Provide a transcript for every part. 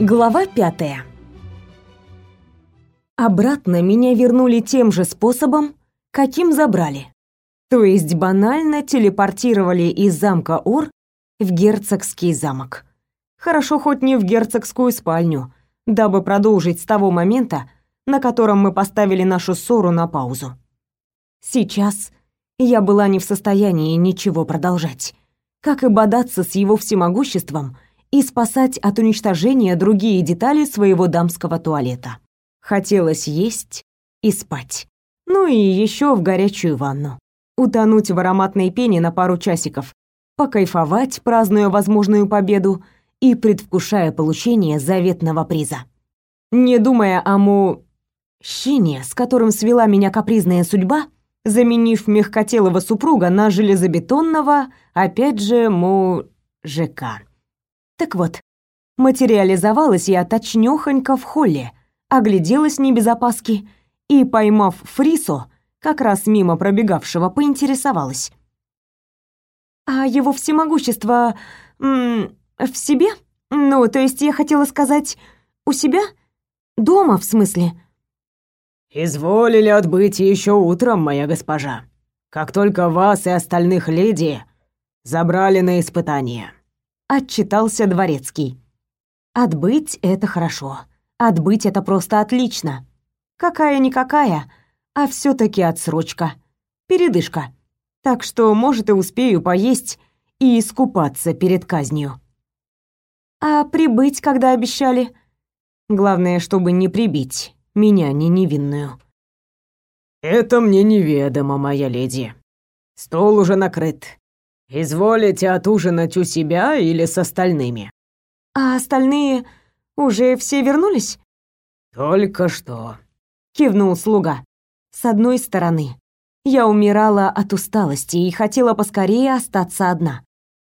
Глава пятая. Обратно меня вернули тем же способом, каким забрали. То есть банально телепортировали из замка Ур в герцогский замок. Хорошо хоть не в герцогскую спальню, дабы продолжить с того момента, на котором мы поставили нашу ссору на паузу. Сейчас я была не в состоянии ничего продолжать, как и бодаться с его всемогуществом — и спасать от уничтожения другие детали своего дамского туалета. Хотелось есть и спать. Ну и еще в горячую ванну. Утонуть в ароматной пене на пару часиков, покайфовать, празднуя возможную победу и предвкушая получение заветного приза. Не думая о му... щине, с которым свела меня капризная судьба, заменив мягкотелого супруга на железобетонного, опять же, му... ЖК. Так вот, материализовалась я точнёхонько в холле, огляделась небезопаски и, поймав Фрисо, как раз мимо пробегавшего, поинтересовалась. «А его всемогущество... М в себе? Ну, то есть я хотела сказать, у себя? Дома, в смысле?» «Изволили отбыть еще утром, моя госпожа, как только вас и остальных леди забрали на испытание» отчитался дворецкий. Отбыть это хорошо. Отбыть это просто отлично. Какая-никакая, а все таки отсрочка. Передышка. Так что, может, и успею поесть и искупаться перед казнью. А прибыть, когда обещали? Главное, чтобы не прибить меня, не невинную. Это мне неведомо, моя леди. Стол уже накрыт. «Изволите отужинать у себя или с остальными?» «А остальные уже все вернулись?» «Только что», — кивнул слуга. «С одной стороны, я умирала от усталости и хотела поскорее остаться одна.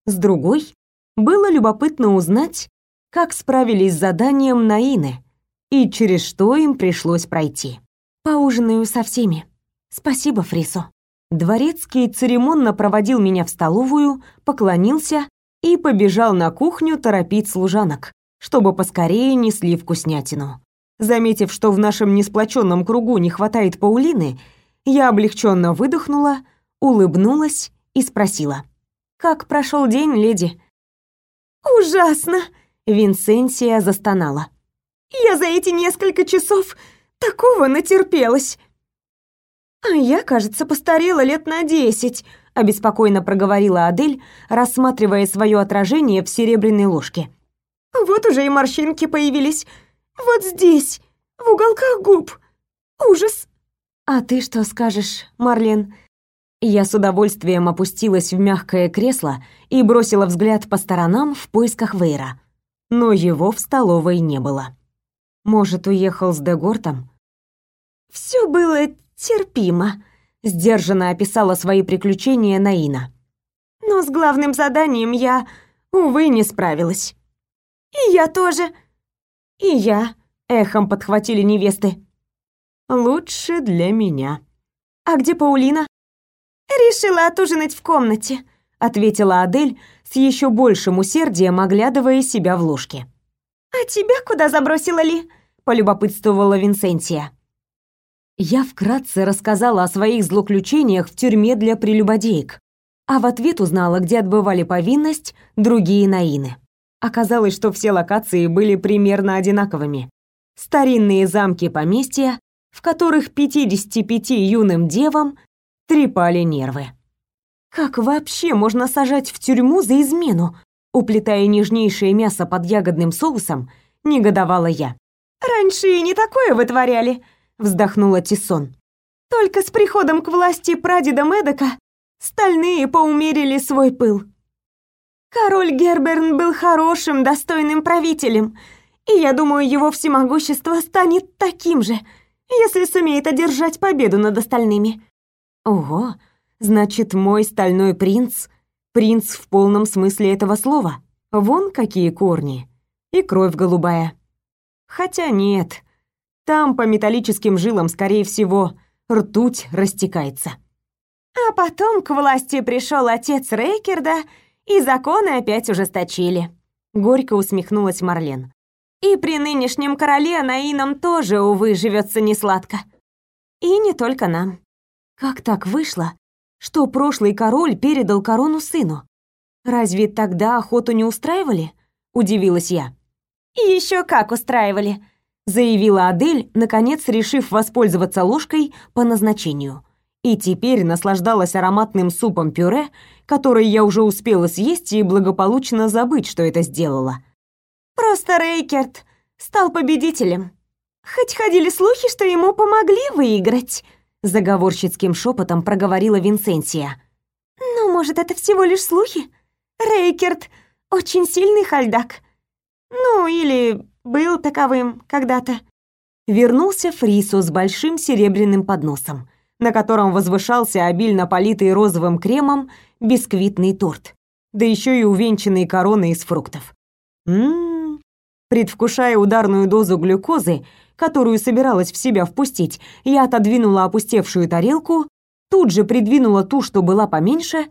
С другой, было любопытно узнать, как справились с заданием Наины и через что им пришлось пройти. Поужинаю со всеми. Спасибо, Фрисо. Дворецкий церемонно проводил меня в столовую, поклонился и побежал на кухню торопить служанок, чтобы поскорее несли вкуснятину. Заметив, что в нашем несплоченном кругу не хватает Паулины, я облегченно выдохнула, улыбнулась и спросила. «Как прошел день, леди?» «Ужасно!» — Винсенсия застонала. «Я за эти несколько часов такого натерпелась!» «А я, кажется, постарела лет на десять», — обеспокоенно проговорила Адель, рассматривая свое отражение в серебряной ложке. «Вот уже и морщинки появились. Вот здесь, в уголках губ. Ужас!» «А ты что скажешь, Марлен?» Я с удовольствием опустилась в мягкое кресло и бросила взгляд по сторонам в поисках Вейра. Но его в столовой не было. Может, уехал с Дегортом? «Все было терпимо», — сдержанно описала свои приключения Наина. «Но с главным заданием я, увы, не справилась». «И я тоже». «И я», — эхом подхватили невесты. «Лучше для меня». «А где Паулина?» «Решила отужинать в комнате», — ответила Адель с еще большим усердием, оглядывая себя в ложке. «А тебя куда забросила Ли?» — полюбопытствовала Винсентия. Я вкратце рассказала о своих злоключениях в тюрьме для прелюбодеек, а в ответ узнала, где отбывали повинность другие наины. Оказалось, что все локации были примерно одинаковыми. Старинные замки поместья, в которых 55 юным девам трепали нервы. Как вообще можно сажать в тюрьму за измену? Уплетая нежнейшее мясо под ягодным соусом, негодовала я. Раньше и не такое вытворяли, вздохнула Тисон. Только с приходом к власти прадеда Медока стальные поумерили свой пыл. Король Герберн был хорошим, достойным правителем, и я думаю, его всемогущество станет таким же, если сумеет одержать победу над остальными. Ого, значит, мой стальной принц принц в полном смысле этого слова. Вон какие корни и кровь голубая. Хотя нет, там по металлическим жилам, скорее всего, ртуть растекается. А потом к власти пришел отец Рейкерда, и законы опять ужесточили. Горько усмехнулась Марлен. И при нынешнем короле Наинам тоже, увы, живется несладко. И не только нам. Как так вышло, что прошлый король передал корону сыну? Разве тогда охоту не устраивали? Удивилась я. Еще как устраивали, заявила Адель, наконец решив воспользоваться ложкой по назначению. И теперь наслаждалась ароматным супом-пюре, который я уже успела съесть и благополучно забыть, что это сделала. Просто Рейкерт стал победителем. Хоть ходили слухи, что ему помогли выиграть, заговорщицким шепотом проговорила Винсенсия. Ну, может, это всего лишь слухи? Рейкерт очень сильный хальдак. Ну, или был таковым когда-то. Вернулся Фрису с большим серебряным подносом, на котором возвышался обильно политый розовым кремом бисквитный торт, да еще и увенчанный короной из фруктов. Ммм, предвкушая ударную дозу глюкозы, которую собиралась в себя впустить, я отодвинула опустевшую тарелку, тут же придвинула ту, что была поменьше,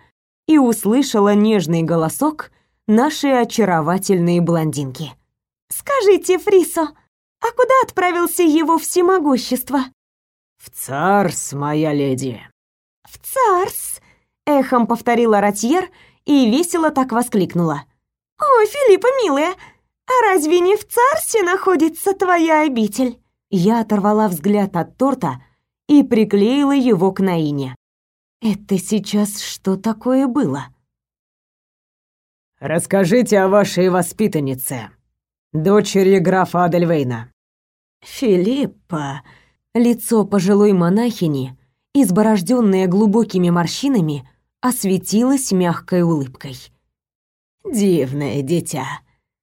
и услышала нежный голосок нашей очаровательной блондинки. «Скажите, Фрисо, а куда отправился его всемогущество?» «В Царс, моя леди». «В Царс?» — эхом повторила Ратьер и весело так воскликнула. «Ой, Филиппа, милая, а разве не в Царсе находится твоя обитель?» Я оторвала взгляд от торта и приклеила его к Наине. «Это сейчас что такое было?» «Расскажите о вашей воспитаннице, дочери графа Адельвейна». «Филиппа...» Лицо пожилой монахини, изборожденное глубокими морщинами, осветилось мягкой улыбкой. «Дивное дитя,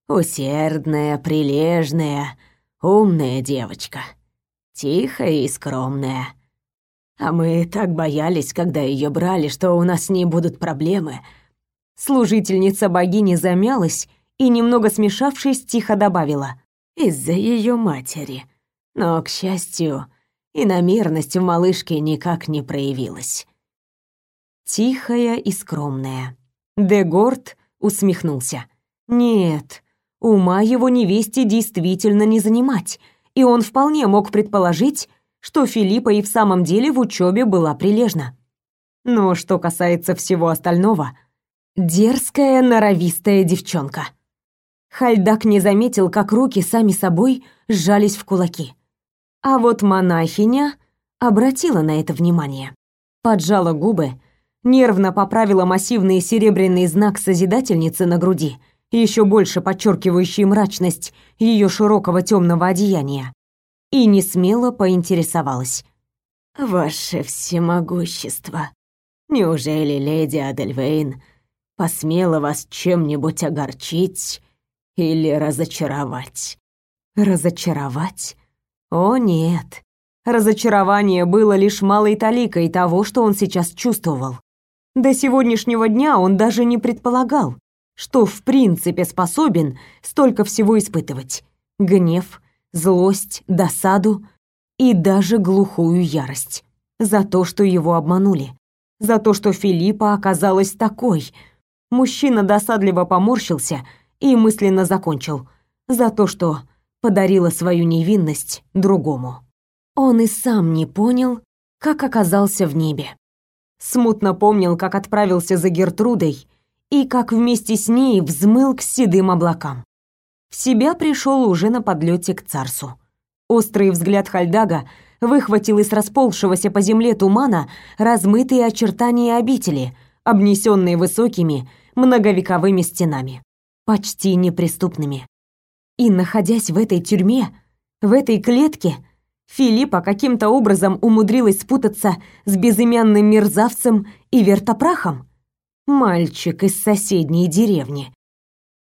усердная, прилежная, умная девочка, тихая и скромная. А мы так боялись, когда ее брали, что у нас с ней будут проблемы». Служительница богини замялась и, немного смешавшись, тихо добавила. «Из-за ее матери. Но, к счастью, иномерность в малышке никак не проявилась». Тихая и скромная. Дегорд усмехнулся. «Нет, ума его невесте действительно не занимать, и он вполне мог предположить, что Филиппа и в самом деле в учебе была прилежна. Но что касается всего остального, дерзкая, норовистая девчонка. Хальдак не заметил, как руки сами собой сжались в кулаки. А вот монахиня обратила на это внимание. Поджала губы, нервно поправила массивный серебряный знак Созидательницы на груди, еще больше подчеркивающий мрачность ее широкого темного одеяния, и не смело поинтересовалась. «Ваше всемогущество, неужели леди Адельвейн посмела вас чем-нибудь огорчить или разочаровать?» «Разочаровать? О, нет!» Разочарование было лишь малой таликой того, что он сейчас чувствовал. До сегодняшнего дня он даже не предполагал, что в принципе способен столько всего испытывать. Гнев, злость, досаду и даже глухую ярость. За то, что его обманули. За то, что Филиппа оказалась такой. Мужчина досадливо поморщился и мысленно закончил. За то, что подарила свою невинность другому. Он и сам не понял, как оказался в небе. Смутно помнил, как отправился за Гертрудой и как вместе с ней взмыл к седым облакам. В себя пришел уже на подлете к царсу. Острый взгляд Хальдага выхватил из расползшегося по земле тумана размытые очертания обители, обнесенные высокими многовековыми стенами, почти неприступными. И находясь в этой тюрьме, в этой клетке, Филиппа каким-то образом умудрилась спутаться с безымянным мерзавцем и вертопрахом. Мальчик из соседней деревни.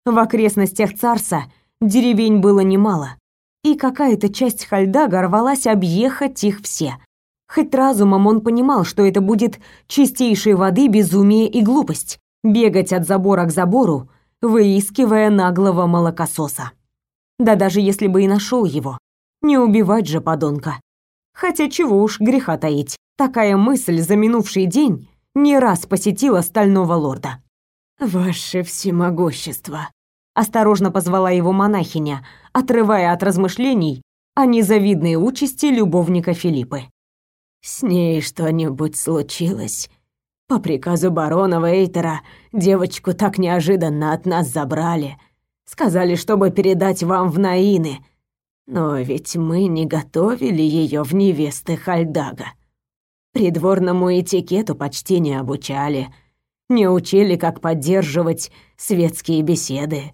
В окрестностях царса деревень было немало, и какая-то часть Хальдага рвалась объехать их все. Хоть разумом он понимал, что это будет чистейшей воды безумие и глупость, бегать от забора к забору, выискивая наглого молокососа. Да даже если бы и нашел его, не убивать же подонка. Хотя чего уж греха таить. Такая мысль за минувший день не раз посетила стального лорда. «Ваше всемогущество», Осторожно позвала его монахиня, отрывая от размышлений о незавидной участи любовника Филиппы. «С ней что-нибудь случилось?» По приказу барона Вейтера девочку так неожиданно от нас забрали. Сказали, чтобы передать вам в Наины. Но ведь мы не готовили ее в невесты Хальдага. Придворному этикету почти не обучали. Не учили, как поддерживать светские беседы.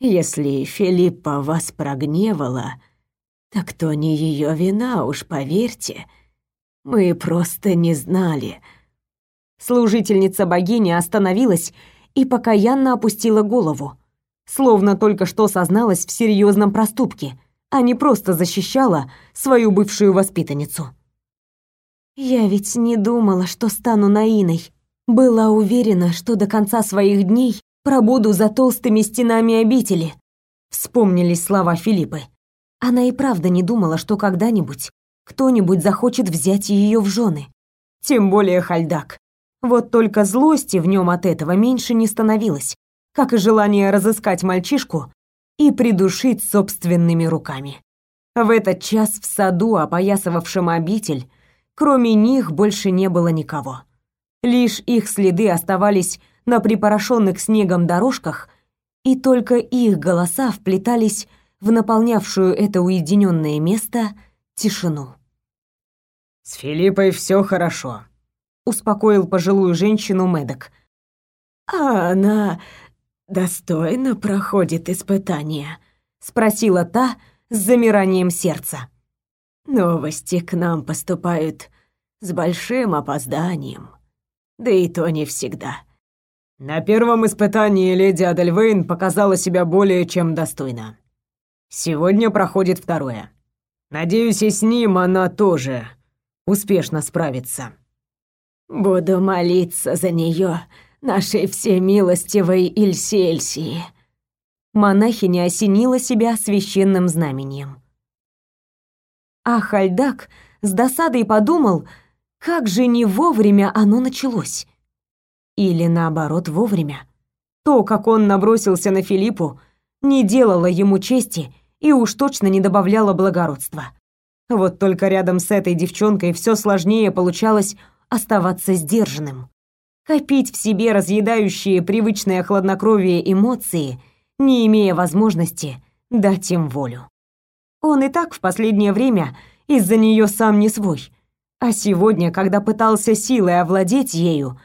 Если Филиппа вас прогневала, так то не ее вина, уж поверьте. Мы просто не знали — Служительница богини остановилась и покаянно опустила голову, словно только что созналась в серьезном проступке, а не просто защищала свою бывшую воспитанницу. «Я ведь не думала, что стану Наиной. Была уверена, что до конца своих дней пробуду за толстыми стенами обители», вспомнились слова Филиппы. Она и правда не думала, что когда-нибудь кто-нибудь захочет взять ее в жены. Тем более Хальдак. Вот только злости в нем от этого меньше не становилось, как и желание разыскать мальчишку и придушить собственными руками. В этот час в саду, опоясывавшем обитель, кроме них больше не было никого. Лишь их следы оставались на припорошенных снегом дорожках, и только их голоса вплетались в наполнявшую это уединенное место тишину. «С Филиппой все хорошо», успокоил пожилую женщину Медок. А она достойно проходит испытания, спросила та с замиранием сердца. Новости к нам поступают с большим опозданием. Да и то не всегда. На первом испытании леди Адельвейн показала себя более чем достойно. Сегодня проходит второе. Надеюсь, и с ним она тоже успешно справится. Буду молиться за нее, нашей всемилостивой Ильсельсии. Монахиня осенила себя священным знамением. А Хальдак с досадой подумал, как же не вовремя оно началось. Или наоборот, вовремя. То, как он набросился на Филиппу, не делало ему чести и уж точно не добавляло благородства. Вот только рядом с этой девчонкой все сложнее получалось оставаться сдержанным. Копить в себе разъедающие привычное хладнокровие эмоции, не имея возможности дать им волю. Он и так в последнее время из-за нее сам не свой, а сегодня, когда пытался силой овладеть ею,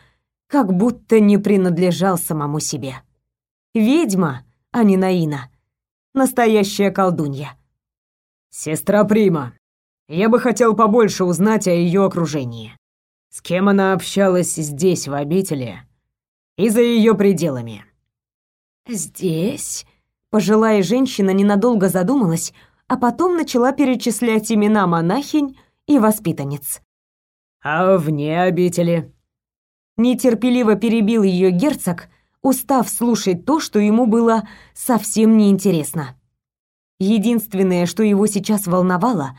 как будто не принадлежал самому себе. Ведьма, а не Наина. Настоящая колдунья. «Сестра Прима, я бы хотел побольше узнать о ее окружении. С кем она общалась здесь, в обители, и за ее пределами. Здесь пожилая женщина ненадолго задумалась, а потом начала перечислять имена монахинь и воспитанниц. А вне обители? Нетерпеливо перебил ее герцог, устав слушать то, что ему было совсем неинтересно. Единственное, что его сейчас волновало,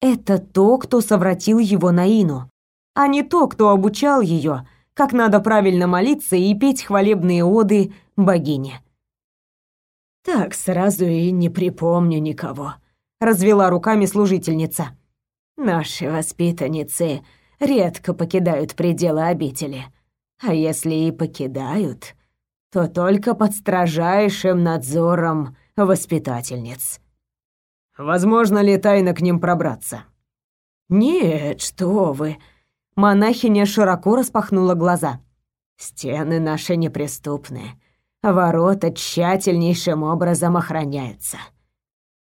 это то, кто совратил его на Ину а не то, кто обучал ее, как надо правильно молиться и петь хвалебные оды богине. Так сразу и не припомню никого, развела руками служительница. Наши воспитанницы редко покидают пределы обители, а если и покидают, то только под строжайшим надзором воспитательниц. Возможно ли тайно к ним пробраться? Нет, что вы, Монахиня широко распахнула глаза. Стены наши неприступны. Ворота тщательнейшим образом охраняются.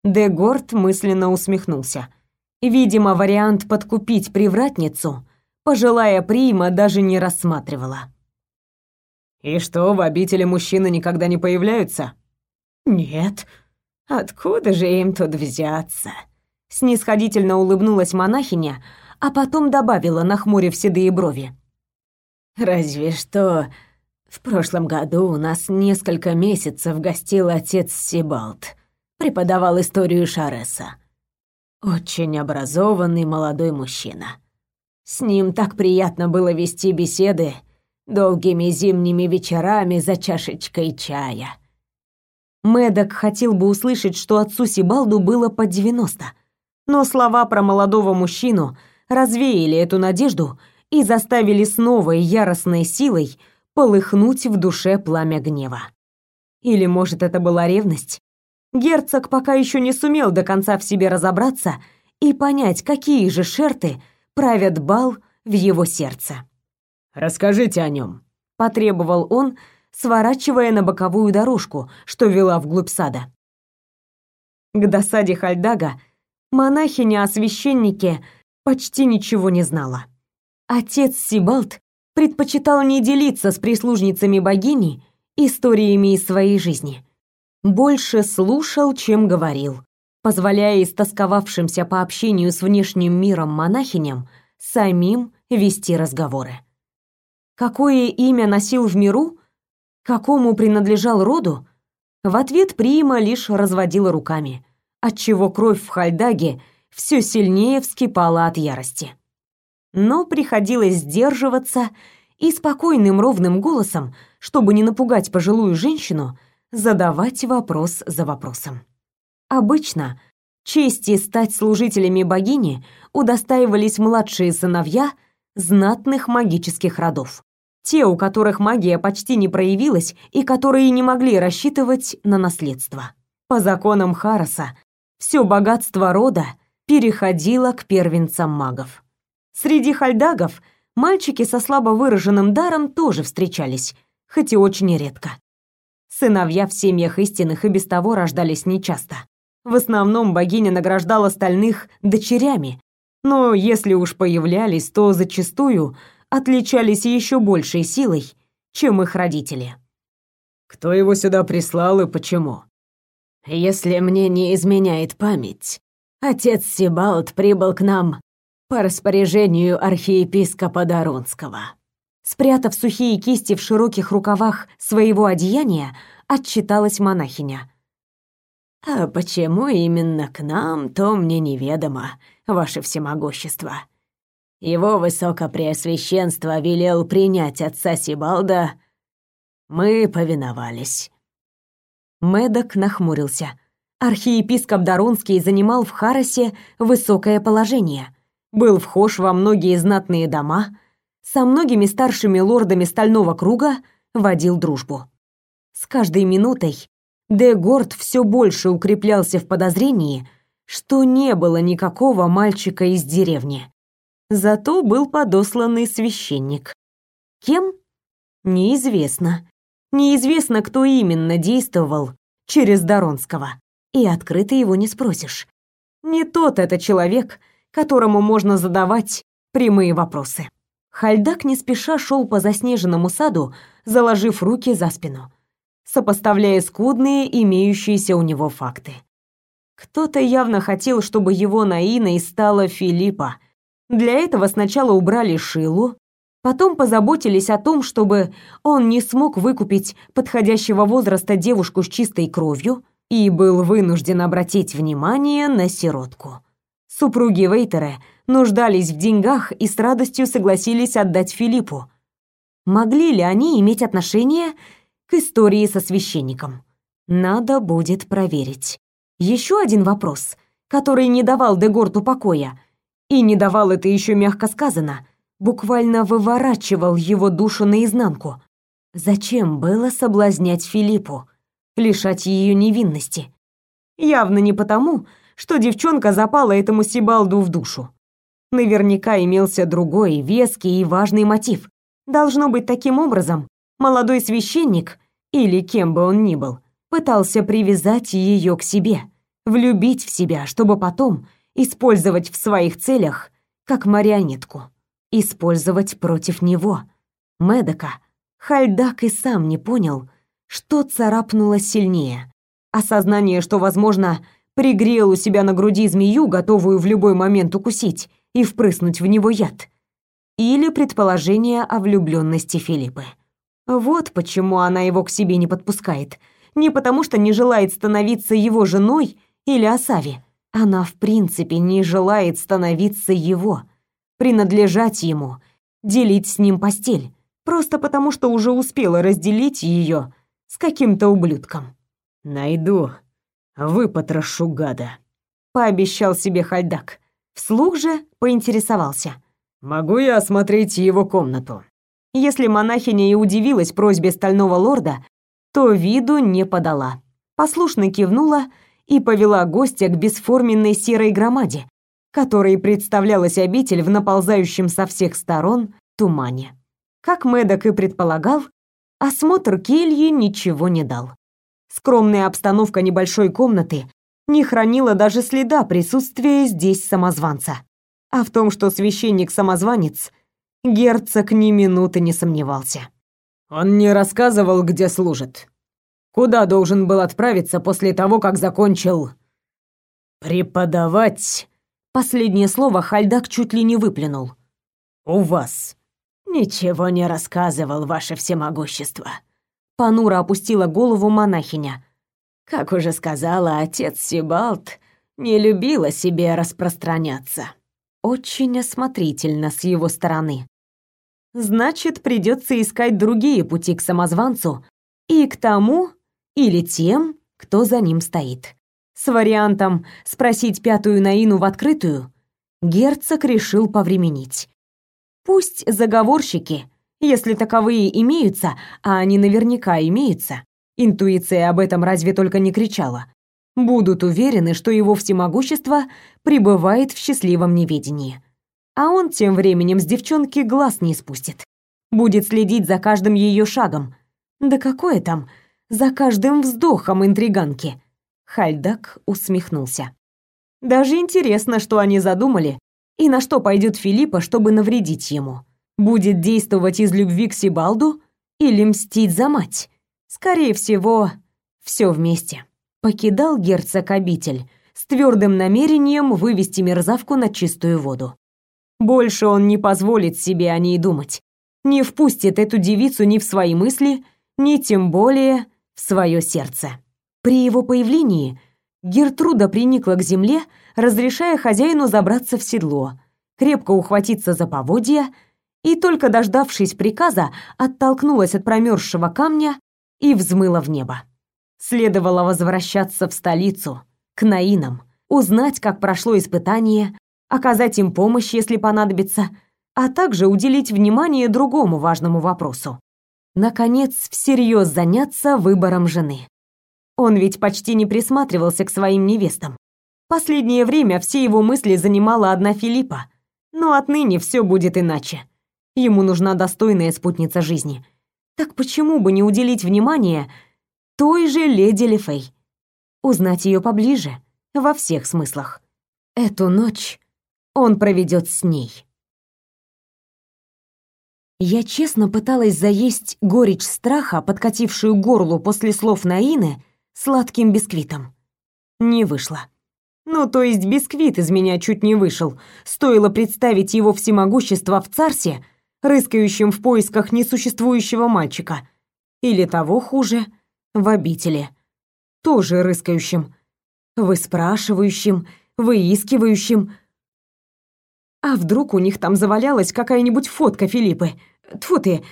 Дегорд мысленно усмехнулся. Видимо, вариант подкупить привратницу пожилая прима даже не рассматривала. «И что, в обители мужчины никогда не появляются?» «Нет. Откуда же им тут взяться?» Снисходительно улыбнулась монахиня, а потом добавила, нахмурив седые брови. «Разве что в прошлом году у нас несколько месяцев гостил отец Сибалт, преподавал историю Шареса. Очень образованный молодой мужчина. С ним так приятно было вести беседы долгими зимними вечерами за чашечкой чая. Мэддок хотел бы услышать, что отцу Сибалду было под 90. Но слова про молодого мужчину развеяли эту надежду и заставили с новой яростной силой полыхнуть в душе пламя гнева. Или, может, это была ревность? Герцог пока еще не сумел до конца в себе разобраться и понять, какие же шерты правят бал в его сердце. «Расскажите о нем», — потребовал он, сворачивая на боковую дорожку, что вела вглубь сада. К досаде Хальдага монахиня о священнике почти ничего не знала. Отец Сибалт предпочитал не делиться с прислужницами богини историями из своей жизни. Больше слушал, чем говорил, позволяя истосковавшимся по общению с внешним миром монахиням самим вести разговоры. Какое имя носил в миру, какому принадлежал роду, в ответ Прима лишь разводила руками, отчего кровь в Хальдаге все сильнее вскипала от ярости. Но приходилось сдерживаться и спокойным ровным голосом, чтобы не напугать пожилую женщину, задавать вопрос за вопросом. Обычно чести стать служителями богини удостаивались младшие сыновья знатных магических родов. Те, у которых магия почти не проявилась и которые не могли рассчитывать на наследство. По законам Хараса, все богатство рода переходило к первенцам магов. Среди хальдагов мальчики со слабо выраженным даром тоже встречались, хоть и очень редко. Сыновья в семьях истинных и без того рождались нечасто. В основном богиня награждала остальных дочерями, но если уж появлялись, то зачастую отличались еще большей силой, чем их родители. Кто его сюда прислал и почему? Если мне не изменяет память, отец Сибалт прибыл к нам по распоряжению архиепископа Дарунского. Спрятав сухие кисти в широких рукавах своего одеяния, отчиталась монахиня. А почему именно к нам, то мне неведомо, ваше всемогущество. Его высокопреосвященство велел принять отца Сибалда. Мы повиновались. Медок нахмурился. Архиепископ Дарунский занимал в Харосе высокое положение, был вхож во многие знатные дома, со многими старшими лордами Стального круга водил дружбу. С каждой минутой Де Горд все больше укреплялся в подозрении, что не было никакого мальчика из деревни. Зато был подосланный священник. Кем? Неизвестно. Неизвестно, кто именно действовал через Доронского. И открыто его не спросишь. Не тот это человек, которому можно задавать прямые вопросы. Хальдак не спеша шел по заснеженному саду, заложив руки за спину сопоставляя скудные имеющиеся у него факты. Кто-то явно хотел, чтобы его Наиной стала Филиппа. Для этого сначала убрали Шилу, потом позаботились о том, чтобы он не смог выкупить подходящего возраста девушку с чистой кровью и был вынужден обратить внимание на сиротку. Супруги Вейтеры нуждались в деньгах и с радостью согласились отдать Филиппу. Могли ли они иметь отношение к истории со священником. Надо будет проверить. Еще один вопрос, который не давал Дегорту покоя, и не давал это еще мягко сказано, буквально выворачивал его душу наизнанку. Зачем было соблазнять Филиппу, лишать ее невинности? Явно не потому, что девчонка запала этому Сибалду в душу. Наверняка имелся другой, веский и важный мотив. Должно быть таким образом, молодой священник, или кем бы он ни был, пытался привязать ее к себе, влюбить в себя, чтобы потом использовать в своих целях как марионетку, использовать против него. Медока, Хальдак и сам не понял, что царапнуло сильнее. Осознание, что, возможно, пригрел у себя на груди змею, готовую в любой момент укусить и впрыснуть в него яд. Или предположение о влюбленности Филиппы. Вот почему она его к себе не подпускает. Не потому что не желает становиться его женой или Асави. Она в принципе не желает становиться его, принадлежать ему, делить с ним постель. Просто потому что уже успела разделить ее с каким-то ублюдком. Найду, выпотрошу гада, пообещал себе Хальдак. Вслух же поинтересовался. Могу я осмотреть его комнату? Если монахиня и удивилась просьбе стального лорда, то виду не подала. Послушно кивнула и повела гостя к бесформенной серой громаде, которой представлялась обитель в наползающем со всех сторон тумане. Как Мэддок и предполагал, осмотр кельи ничего не дал. Скромная обстановка небольшой комнаты не хранила даже следа присутствия здесь самозванца. А в том, что священник-самозванец, герцог ни минуты не сомневался. «Он не рассказывал, где служит. Куда должен был отправиться после того, как закончил преподавать?» Последнее слово Хальдак чуть ли не выплюнул. «У вас». «Ничего не рассказывал, ваше всемогущество». Понуро опустила голову монахиня. «Как уже сказала отец Сибалт, не любила себе распространяться». Очень осмотрительно с его стороны. Значит, придется искать другие пути к самозванцу и к тому или тем, кто за ним стоит. С вариантом спросить пятую Наину в открытую герцог решил повременить. Пусть заговорщики, если таковые имеются, а они наверняка имеются, интуиция об этом разве только не кричала, будут уверены, что его всемогущество пребывает в счастливом неведении. А он тем временем с девчонки глаз не спустит. Будет следить за каждым ее шагом. Да какое там, за каждым вздохом интриганки. Хальдак усмехнулся. Даже интересно, что они задумали и на что пойдет Филиппа, чтобы навредить ему. Будет действовать из любви к Сибалду или мстить за мать? Скорее всего, все вместе. Покидал герцог обитель с твердым намерением вывести мерзавку на чистую воду. Больше он не позволит себе о ней думать. Не впустит эту девицу ни в свои мысли, ни тем более в свое сердце. При его появлении Гертруда приникла к земле, разрешая хозяину забраться в седло, крепко ухватиться за поводья и, только дождавшись приказа, оттолкнулась от промерзшего камня и взмыла в небо. Следовало возвращаться в столицу, к Наинам, узнать, как прошло испытание, оказать им помощь, если понадобится, а также уделить внимание другому важному вопросу. Наконец, всерьез заняться выбором жены. Он ведь почти не присматривался к своим невестам. Последнее время все его мысли занимала одна Филиппа. Но отныне все будет иначе. Ему нужна достойная спутница жизни. Так почему бы не уделить внимание той же леди Лефей? Узнать ее поближе, во всех смыслах. Эту ночь он проведет с ней. Я честно пыталась заесть горечь страха, подкатившую горлу после слов Наины, сладким бисквитом. Не вышло. Ну, то есть бисквит из меня чуть не вышел. Стоило представить его всемогущество в царсе, рыскающем в поисках несуществующего мальчика. Или того хуже, в обители. Тоже рыскающим. Выспрашивающим, выискивающим. А вдруг у них там завалялась какая-нибудь фотка Филиппы? Тьфу ты,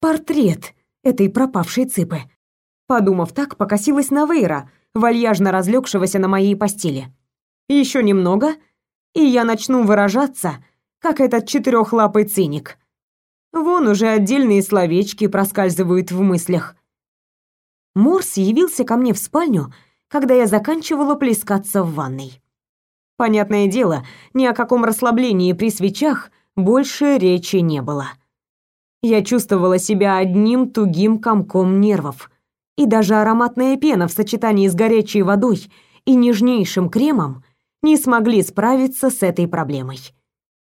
портрет этой пропавшей цыпы. Подумав так, покосилась на Вейра, вальяжно разлегшегося на моей постели. Еще немного, и я начну выражаться, как этот четырехлапый циник. Вон уже отдельные словечки проскальзывают в мыслях. Морс явился ко мне в спальню, когда я заканчивала плескаться в ванной. Понятное дело, ни о каком расслаблении при свечах больше речи не было. Я чувствовала себя одним тугим комком нервов, и даже ароматная пена в сочетании с горячей водой и нежнейшим кремом не смогли справиться с этой проблемой.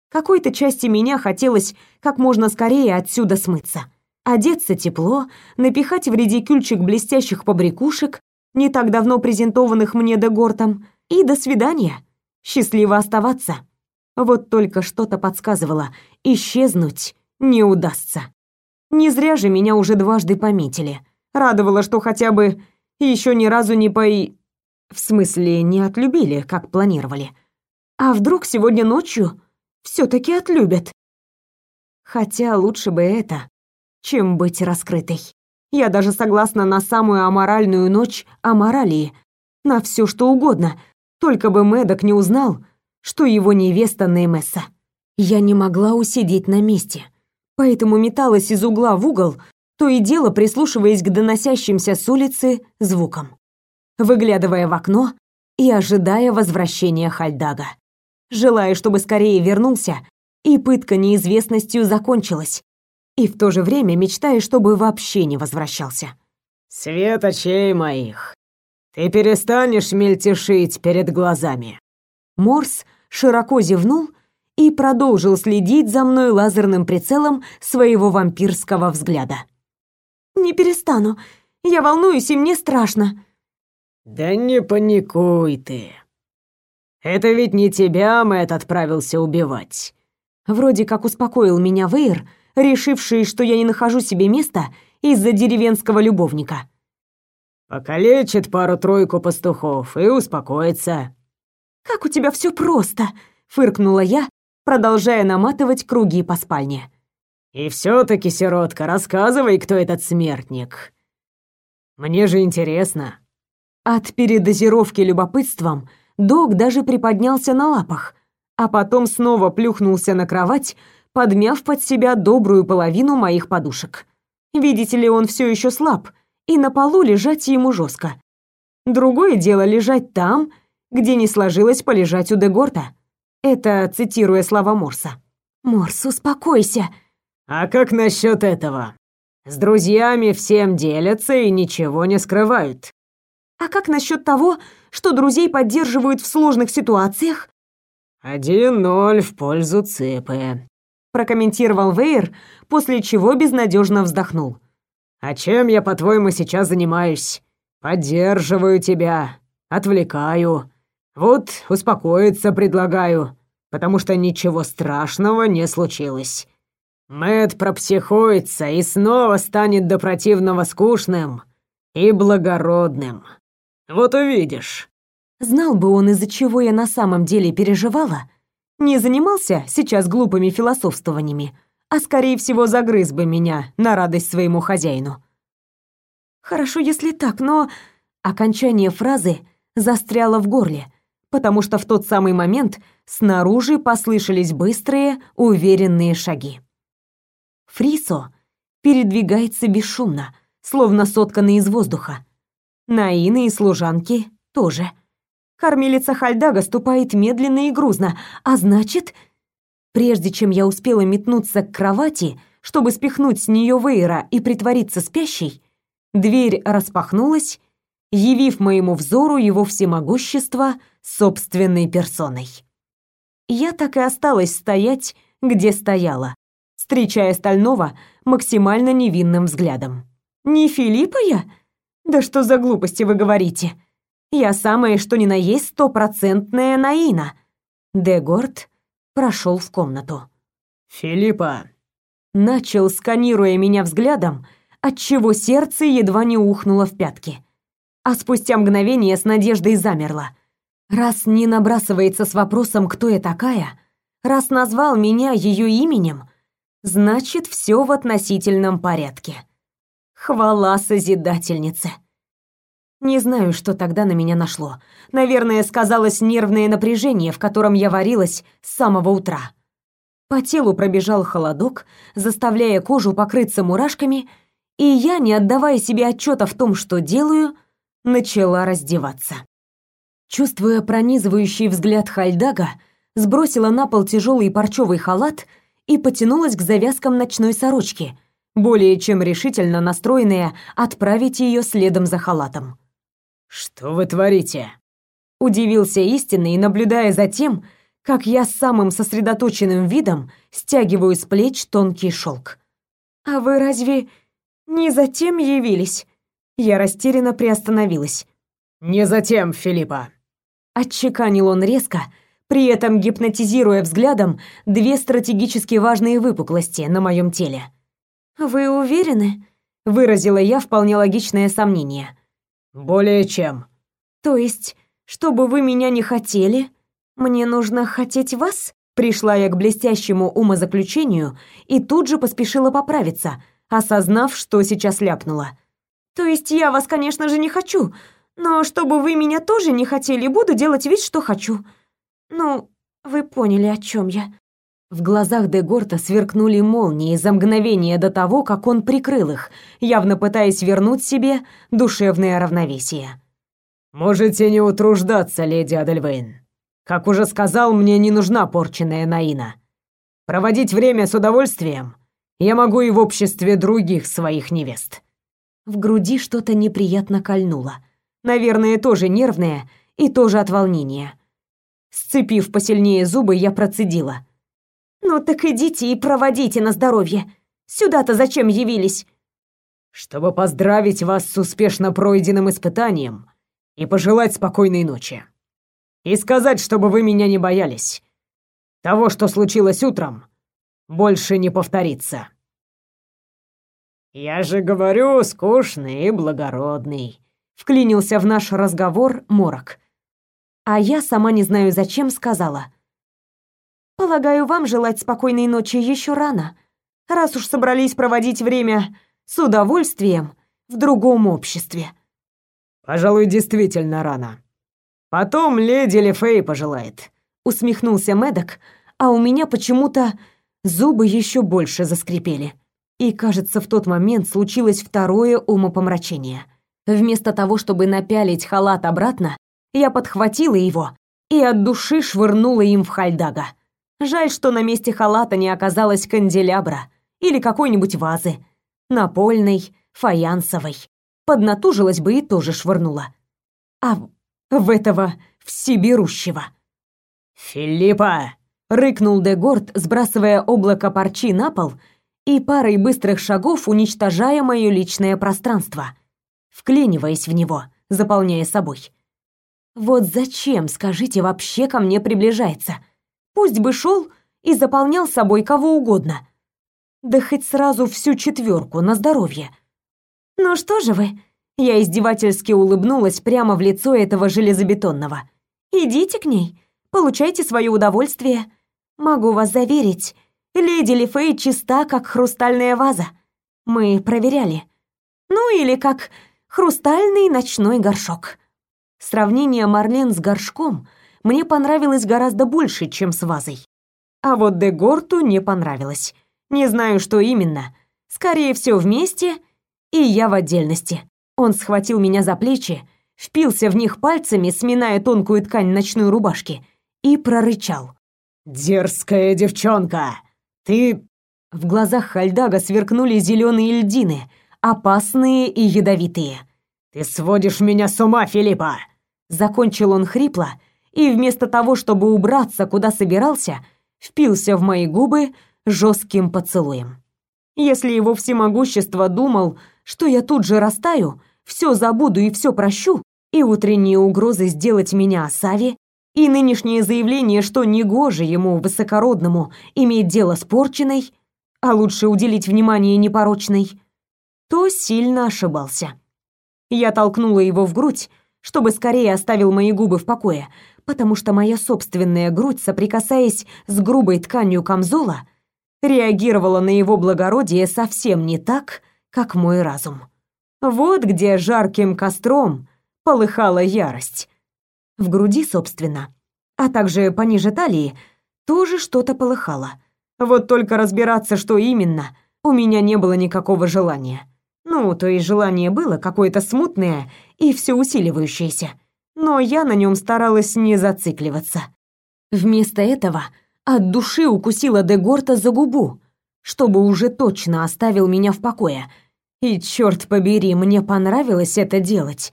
Какой-то части меня хотелось как можно скорее отсюда смыться. Одеться тепло, напихать в редикюльчик блестящих побрякушек, не так давно презентованных мне Дегортом, и до свидания. Счастливо оставаться. Вот только что-то подсказывало, исчезнуть не удастся. Не зря же меня уже дважды пометили. Радовало, что хотя бы еще ни разу не по... В смысле, не отлюбили, как планировали. А вдруг сегодня ночью все таки отлюбят? Хотя лучше бы это, чем быть раскрытой. Я даже согласна на самую аморальную ночь аморалии, на все что угодно, только бы Мэддок не узнал, что его невеста Неймесса. Я не могла усидеть на месте, поэтому металась из угла в угол, то и дело прислушиваясь к доносящимся с улицы звукам, выглядывая в окно и ожидая возвращения Хальдага, желая, чтобы скорее вернулся и пытка неизвестностью закончилась, и в то же время мечтая, чтобы вообще не возвращался. «Свет очей моих, ты перестанешь мельтешить перед глазами». Морс широко зевнул и продолжил следить за мной лазерным прицелом своего вампирского взгляда. «Не перестану. Я волнуюсь, и мне страшно». «Да не паникуй ты. Это ведь не тебя Мэтт отправился убивать». Вроде как успокоил меня Вейр, решивший, что я не нахожу себе места из-за деревенского любовника. Покалечит пару-тройку пастухов и успокоится. Как у тебя все просто, фыркнула я, продолжая наматывать круги по спальне. И все таки сиротка, рассказывай, кто этот смертник. Мне же интересно. От передозировки любопытством Дог даже приподнялся на лапах, а потом снова плюхнулся на кровать, подмяв под себя добрую половину моих подушек. Видите ли, он все еще слаб, и на полу лежать ему жестко. Другое дело лежать там, где не сложилось полежать у Дегорта. Это цитируя слова Морса. «Морс, успокойся!» «А как насчет этого? С друзьями всем делятся и ничего не скрывают». «А как насчет того, что друзей поддерживают в сложных ситуациях «Один ноль в пользу Ципы», — прокомментировал Вейер, после чего безнадежно вздохнул. «А чем я, по-твоему, сейчас занимаюсь? Поддерживаю тебя, отвлекаю. Вот успокоиться предлагаю, потому что ничего страшного не случилось. Мэт пропсихуется и снова станет до противного скучным и благородным. Вот увидишь». Знал бы он, из-за чего я на самом деле переживала, не занимался сейчас глупыми философствованиями, а скорее всего загрыз бы меня на радость своему хозяину. Хорошо, если так, но окончание фразы застряло в горле, потому что в тот самый момент снаружи послышались быстрые, уверенные шаги. Фрисо передвигается бесшумно, словно сотканный из воздуха. Наины и служанки тоже. Кормилица Хальдага ступает медленно и грузно, а значит... Прежде чем я успела метнуться к кровати, чтобы спихнуть с нее Вейра и притвориться спящей, дверь распахнулась, явив моему взору его всемогущество собственной персоной. Я так и осталась стоять, где стояла, встречая Стального максимально невинным взглядом. «Не Филиппа я? Да что за глупости вы говорите?» Я самое что ни на есть стопроцентная Наина. Дегорд прошел в комнату. «Филиппа!» Начал, сканируя меня взглядом, отчего сердце едва не ухнуло в пятки. А спустя мгновение с надеждой замерло. Раз не набрасывается с вопросом, кто я такая, раз назвал меня ее именем, значит, все в относительном порядке. Хвала Созидательнице. Не знаю, что тогда на меня нашло. Наверное, сказалось нервное напряжение, в котором я варилась с самого утра. По телу пробежал холодок, заставляя кожу покрыться мурашками, и я, не отдавая себе отчета в том, что делаю, начала раздеваться. Чувствуя пронизывающий взгляд Хальдага, сбросила на пол тяжелый парчевый халат и потянулась к завязкам ночной сорочки, более чем решительно настроенная отправить ее следом за халатом. «Что вы творите?» Удивился истинный, наблюдая за тем, как я с самым сосредоточенным видом стягиваю с плеч тонкий шелк. «А вы разве не затем явились?» Я растерянно приостановилась. «Не затем, Филиппа!» Отчеканил он резко, при этом гипнотизируя взглядом две стратегически важные выпуклости на моем теле. «Вы уверены?» — выразила я вполне логичное сомнение. Более чем. То есть, чтобы вы меня не хотели, мне нужно хотеть вас? Пришла я к блестящему умозаключению и тут же поспешила поправиться, осознав, что сейчас ляпнула. «То есть я вас, конечно же, не хочу, но чтобы вы меня тоже не хотели, буду делать вид, что хочу. Ну, вы поняли, о чем я». В глазах Дегорта сверкнули молнии за мгновение до того, как он прикрыл их, явно пытаясь вернуть себе душевное равновесие. «Можете не утруждаться, леди Адельвейн. Как уже сказал, мне не нужна порченная Наина. Проводить время с удовольствием я могу и в обществе других своих невест». В груди что-то неприятно кольнуло. Наверное, тоже нервное и тоже от волнения. Сцепив посильнее зубы, я процедила. «Ну так идите и проводите на здоровье. Сюда-то зачем явились?» «Чтобы поздравить вас с успешно пройденным испытанием и пожелать спокойной ночи. И сказать, чтобы вы меня не боялись. Того, что случилось утром, больше не повторится». «Я же говорю, скучный и благородный», — вклинился в наш разговор Морок. А я, сама не знаю зачем, сказала — Полагаю, вам желать спокойной ночи еще рано, раз уж собрались проводить время с удовольствием в другом обществе. Пожалуй, действительно рано. Потом леди Лефей пожелает, усмехнулся Медок, а у меня почему-то зубы еще больше заскрипели. И, кажется, в тот момент случилось второе умопомрачение. Вместо того, чтобы напялить халат обратно, я подхватила его и от души швырнула им в Хальдага. Жаль, что на месте халата не оказалось канделябра или какой-нибудь вазы. Напольной, фаянсовой. Поднатужилась бы и тоже швырнула. А в этого всеберущего. «Филиппа!» — рыкнул Дегорд, сбрасывая облако парчи на пол и парой быстрых шагов уничтожая мое личное пространство, вклиниваясь в него, заполняя собой. «Вот зачем, скажите, вообще ко мне приближается?» Пусть бы шел и заполнял собой кого угодно. Да хоть сразу всю четверку на здоровье. Ну что же вы? Я издевательски улыбнулась прямо в лицо этого железобетонного. Идите к ней, получайте свое удовольствие. Могу вас заверить, леди Лифей чиста, как хрустальная ваза. Мы проверяли. Ну или как хрустальный ночной горшок. Сравнение Марлен с горшком — мне понравилось гораздо больше, чем с вазой. А вот Дегорту не понравилось. Не знаю, что именно. Скорее всего, вместе, и я в отдельности. Он схватил меня за плечи, впился в них пальцами, сминая тонкую ткань ночной рубашки, и прорычал. «Дерзкая девчонка! Ты...» В глазах Хальдага сверкнули зеленые льдины, опасные и ядовитые. «Ты сводишь меня с ума, Филиппа!» Закончил он хрипло, и вместо того, чтобы убраться, куда собирался, впился в мои губы жестким поцелуем. Если его всемогущество думал, что я тут же растаю, все забуду и все прощу, и утренние угрозы сделать меня Асави, и нынешнее заявление, что негоже ему, высокородному, иметь дело с порченной, а лучше уделить внимание непорочной, то сильно ошибался. Я толкнула его в грудь, чтобы скорее оставил мои губы в покое, потому что моя собственная грудь, соприкасаясь с грубой тканью камзола, реагировала на его благородие совсем не так, как мой разум. Вот где жарким костром полыхала ярость. В груди, собственно, а также пониже талии, тоже что-то полыхало. Вот только разбираться, что именно, у меня не было никакого желания. Ну, то есть желание было какое-то смутное и все усиливающееся но я на нем старалась не зацикливаться. Вместо этого от души укусила Дегорта за губу, чтобы уже точно оставил меня в покое. И черт побери, мне понравилось это делать.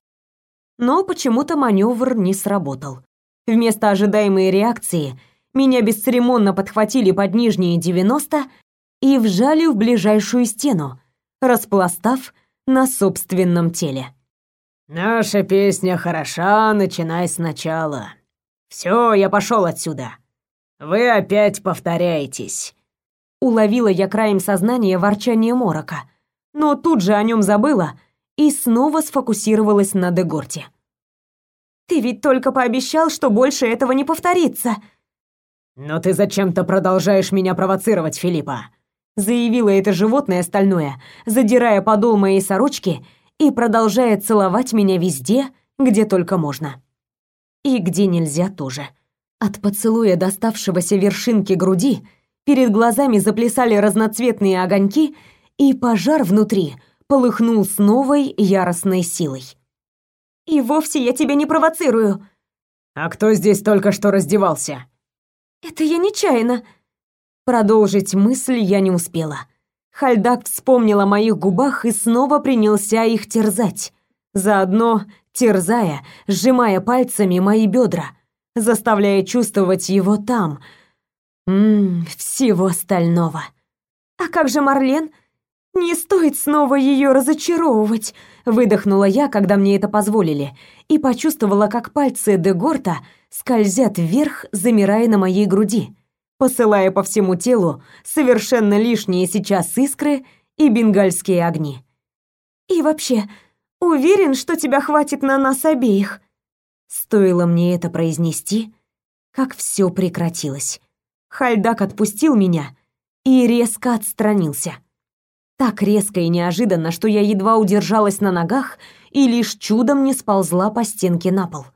Но почему-то маневр не сработал. Вместо ожидаемой реакции меня бесцеремонно подхватили под нижние 90 и вжали в ближайшую стену, распластав на собственном теле. Наша песня хороша, начинай сначала. Все, я пошел отсюда. Вы опять повторяетесь. Уловила я краем сознания ворчание Морока, но тут же о нем забыла и снова сфокусировалась на Дегорте. Ты ведь только пообещал, что больше этого не повторится. Но ты зачем-то продолжаешь меня провоцировать, Филиппа. заявила это животное стальное, задирая подол моей сорочки и продолжая целовать меня везде, где только можно. И где нельзя тоже. От поцелуя, доставшегося вершинки груди, перед глазами заплясали разноцветные огоньки, и пожар внутри полыхнул с новой яростной силой. «И вовсе я тебя не провоцирую!» «А кто здесь только что раздевался?» «Это я нечаянно!» Продолжить мысль я не успела. Хальдак вспомнил о моих губах и снова принялся их терзать, заодно терзая, сжимая пальцами мои бедра, заставляя чувствовать его там. Ммм, всего остального. «А как же Марлен?» «Не стоит снова ее разочаровывать», — выдохнула я, когда мне это позволили, и почувствовала, как пальцы Дегорта скользят вверх, замирая на моей груди посылая по всему телу совершенно лишние сейчас искры и бенгальские огни. «И вообще, уверен, что тебя хватит на нас обеих?» Стоило мне это произнести, как все прекратилось. Хальдак отпустил меня и резко отстранился. Так резко и неожиданно, что я едва удержалась на ногах и лишь чудом не сползла по стенке на пол.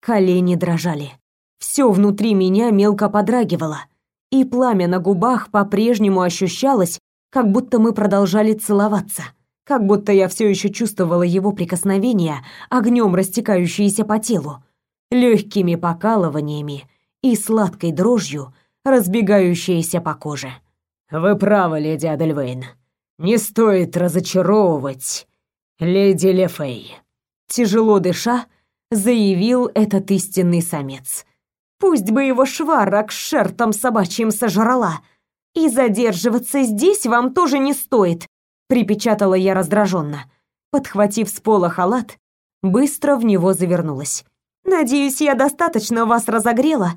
Колени дрожали. Все внутри меня мелко подрагивало, и пламя на губах по-прежнему ощущалось, как будто мы продолжали целоваться, как будто я все еще чувствовала его прикосновения, огнем растекающиеся по телу, легкими покалываниями и сладкой дрожью, разбегающиеся по коже. «Вы правы, леди Адельвейн. Не стоит разочаровывать леди Лефей», тяжело дыша, заявил этот истинный самец. Пусть бы его швара к шертам собачьим сожрала. И задерживаться здесь вам тоже не стоит, припечатала я раздраженно. Подхватив с пола халат, быстро в него завернулась. Надеюсь, я достаточно вас разогрела,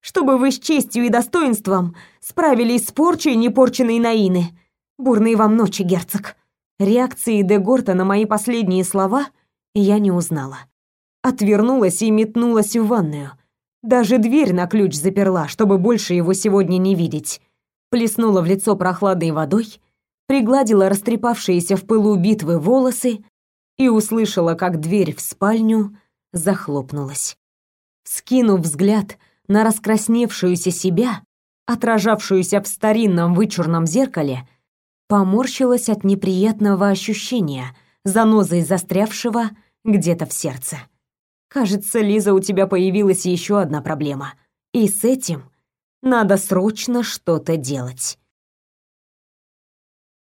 чтобы вы с честью и достоинством справились с порчей непорченной Наины. Бурные вам ночи, герцог. Реакции Дегорта на мои последние слова я не узнала. Отвернулась и метнулась в ванную. Даже дверь на ключ заперла, чтобы больше его сегодня не видеть. Плеснула в лицо прохладной водой, пригладила растрепавшиеся в пылу битвы волосы и услышала, как дверь в спальню захлопнулась. Скинув взгляд на раскрасневшуюся себя, отражавшуюся в старинном вычурном зеркале, поморщилась от неприятного ощущения, занозой застрявшего где-то в сердце. Кажется, Лиза, у тебя появилась еще одна проблема. И с этим надо срочно что-то делать.